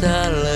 salad.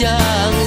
panjang.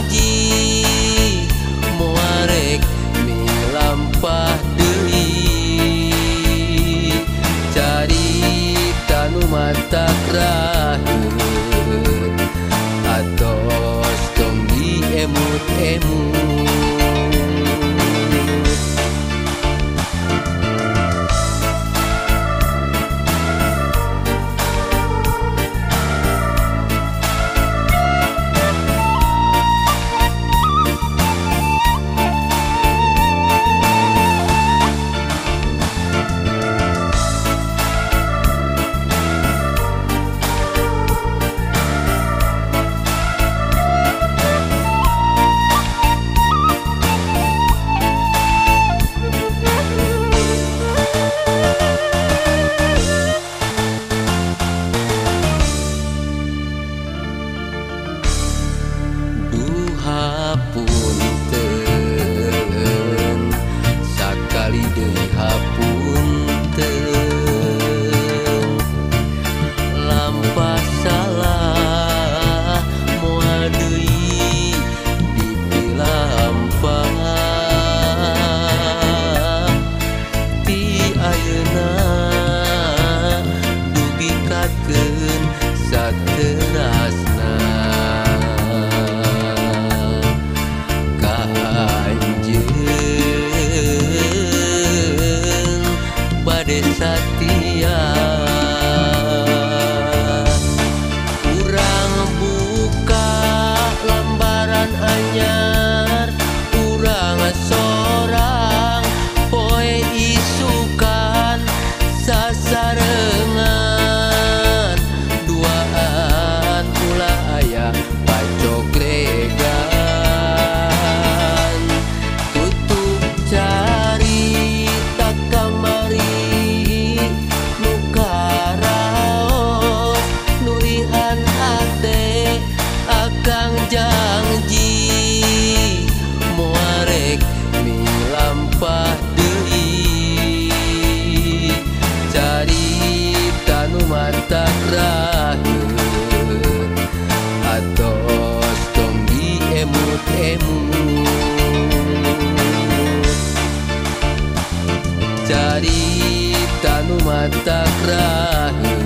mata terakhir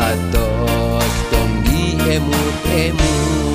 Atos tong emut-emut